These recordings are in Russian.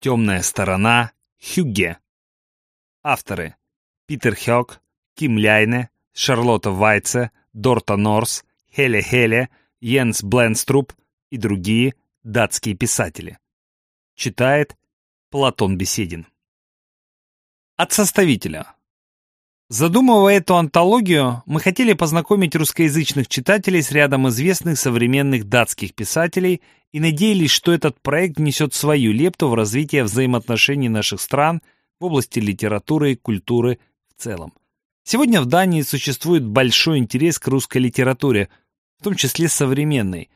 Темная сторона Хюгге. Авторы. Питер Хёк, Ким Ляйне, Шарлотта Вайце, Дорта Норс, Хеле Хеле, Йенс Бленструб и другие датские писатели. Читает Платон Беседин. От составителя. Задумывая эту антологию, мы хотели познакомить русскоязычных читателей с рядом известных современных датских писателей и надеялись, что этот проект несет свою лепту в развитие взаимоотношений наших стран в области литературы и культуры в целом. Сегодня в Дании существует большой интерес к русской литературе, в том числе современной,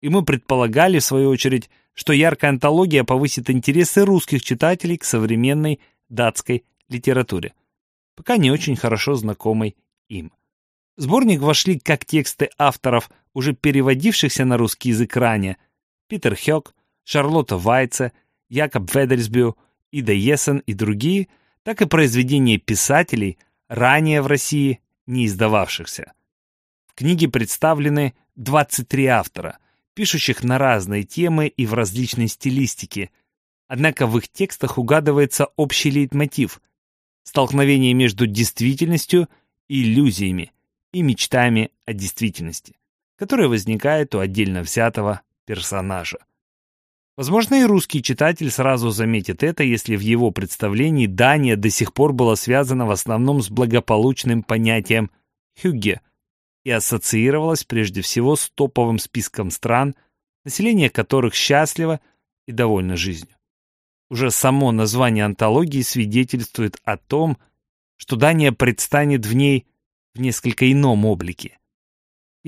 и мы предполагали, в свою очередь, что яркая антология повысит интересы русских читателей к современной датской литературе пока не очень хорошо знакомой им. В сборник вошли как тексты авторов, уже переводившихся на русский язык ранее, Питер Хёк, Шарлотта Вайце, Якоб Ведельсбю, Ида Есен и другие, так и произведения писателей, ранее в России не издававшихся. В книге представлены 23 автора, пишущих на разные темы и в различной стилистике, однако в их текстах угадывается общий лейтмотив столкновение между действительностью и иллюзиями и мечтами о действительности, которая возникает у отдельно взятого персонажа. Возможно, и русский читатель сразу заметит это, если в его представлении Дания до сих пор была связана в основном с благополучным понятием «хюгге» и ассоциировалась прежде всего с топовым списком стран, население которых счастливо и довольно жизнью. Уже само название антологии свидетельствует о том, что Дания предстанет в ней в несколько ином облике.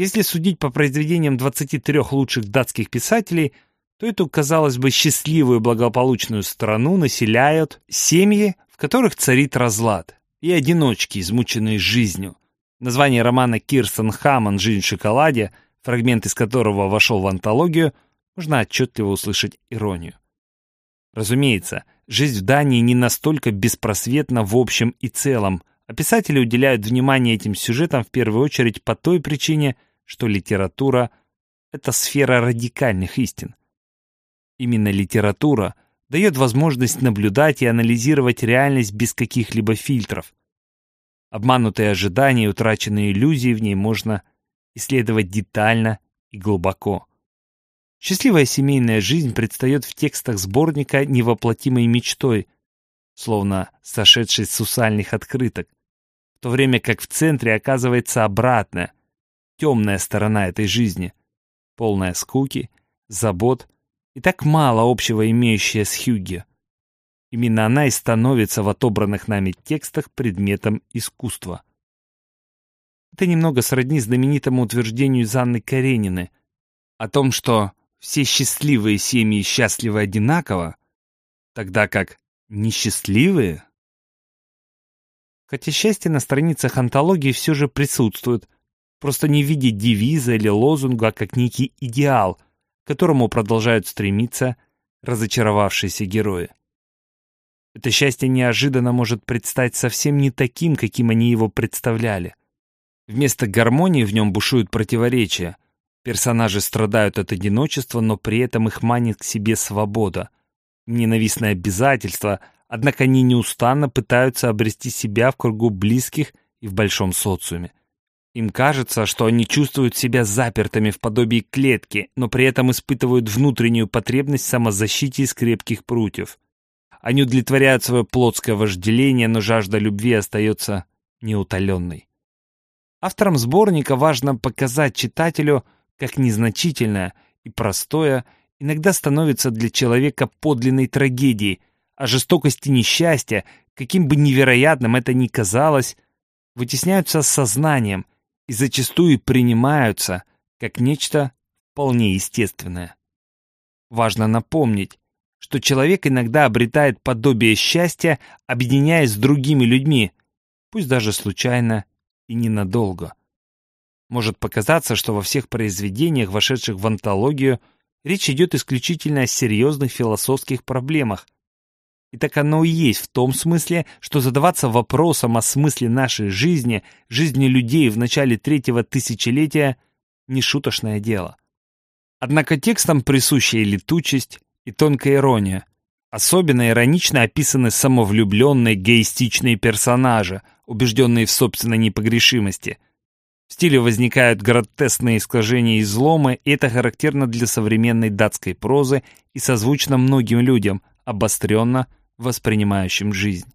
Если судить по произведениям 23 лучших датских писателей, то эту, казалось бы, счастливую благополучную страну населяют семьи, в которых царит разлад, и одиночки, измученные жизнью. Название романа Кирстен Хаммон «Жизнь в шоколаде», фрагмент из которого вошел в антологию, можно отчетливо услышать иронию. Разумеется, жизнь в Дании не настолько беспросветна в общем и целом, а писатели уделяют внимание этим сюжетам в первую очередь по той причине, что литература — это сфера радикальных истин. Именно литература дает возможность наблюдать и анализировать реальность без каких-либо фильтров. Обманутые ожидания и утраченные иллюзии в ней можно исследовать детально и глубоко. Счастливая семейная жизнь предстает в текстах сборника невоплотимой мечтой, словно сошедшей с сусальных открыток, в то время как в центре оказывается обратная, темная сторона этой жизни, полная скуки, забот и так мало общего имеющая с Хьюги. Именно она и становится в отобранных нами текстах предметом искусства. Это немного сродни знаменитому утверждению Занны Карениной о том, что все счастливые семьи счастливы одинаково, тогда как несчастливые... Хотя счастье на страницах антологии все же присутствует, просто не в виде девиза или лозунга, как некий идеал, к которому продолжают стремиться разочаровавшиеся герои. Это счастье неожиданно может предстать совсем не таким, каким они его представляли. Вместо гармонии в нем бушуют противоречия — Персонажи страдают от одиночества, но при этом их манит к себе свобода. Ненавистное обязательство, однако они неустанно пытаются обрести себя в кругу близких и в большом социуме. Им кажется, что они чувствуют себя запертыми в подобии клетки, но при этом испытывают внутреннюю потребность в самозащите из крепких прутьев. Они удовлетворяют свое плотское вожделение, но жажда любви остается неутоленной. Авторам сборника важно показать читателю – как незначительное и простое иногда становится для человека подлинной трагедией, а жестокость и несчастье, каким бы невероятным это ни казалось, вытесняются сознанием и зачастую принимаются как нечто вполне естественное. Важно напомнить, что человек иногда обретает подобие счастья, объединяясь с другими людьми, пусть даже случайно и ненадолго. Может показаться, что во всех произведениях, вошедших в антологию, речь идет исключительно о серьезных философских проблемах. И так оно и есть в том смысле, что задаваться вопросом о смысле нашей жизни, жизни людей в начале третьего тысячелетия – не шуточное дело. Однако текстам присуща и летучесть, и тонкая ирония. Особенно иронично описаны самовлюбленные геистичные персонажи, убежденные в собственной непогрешимости. В стиле возникают гротесные искажения и изломы, и это характерно для современной датской прозы и созвучно многим людям, обостренно воспринимающим жизнь.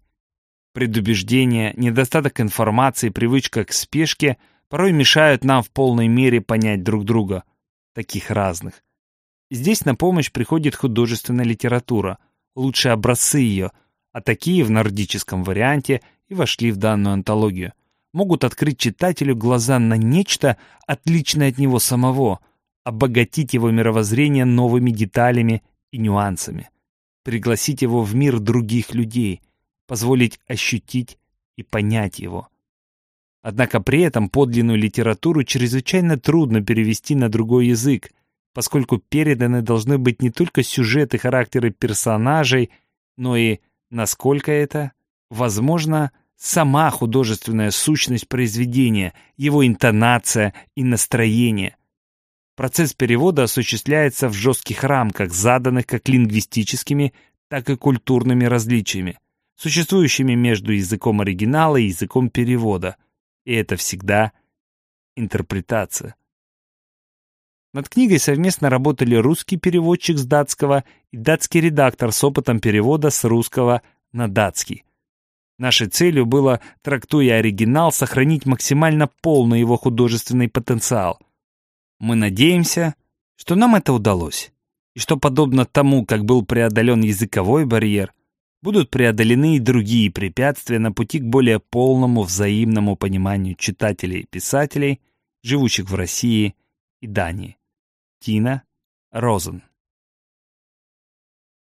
Предубеждение, недостаток информации, привычка к спешке порой мешают нам в полной мере понять друг друга, таких разных. Здесь на помощь приходит художественная литература, лучшие образцы ее, а такие в нордическом варианте и вошли в данную антологию, могут открыть читателю глаза на нечто, отличное от него самого, обогатить его мировоззрение новыми деталями и нюансами, пригласить его в мир других людей, позволить ощутить и понять его. Однако при этом подлинную литературу чрезвычайно трудно перевести на другой язык, поскольку переданы должны быть не только сюжеты, характеры персонажей, но и, насколько это, возможно, сама художественная сущность произведения, его интонация и настроение. Процесс перевода осуществляется в жестких рамках, заданных как лингвистическими, так и культурными различиями, существующими между языком оригинала и языком перевода. И это всегда интерпретация. Над книгой совместно работали русский переводчик с датского и датский редактор с опытом перевода с русского на датский. Нашей целью было, трактуя оригинал, сохранить максимально полный его художественный потенциал. Мы надеемся, что нам это удалось, и что, подобно тому, как был преодолен языковой барьер, будут преодолены и другие препятствия на пути к более полному взаимному пониманию читателей и писателей, живущих в России и Дании. Тина Розен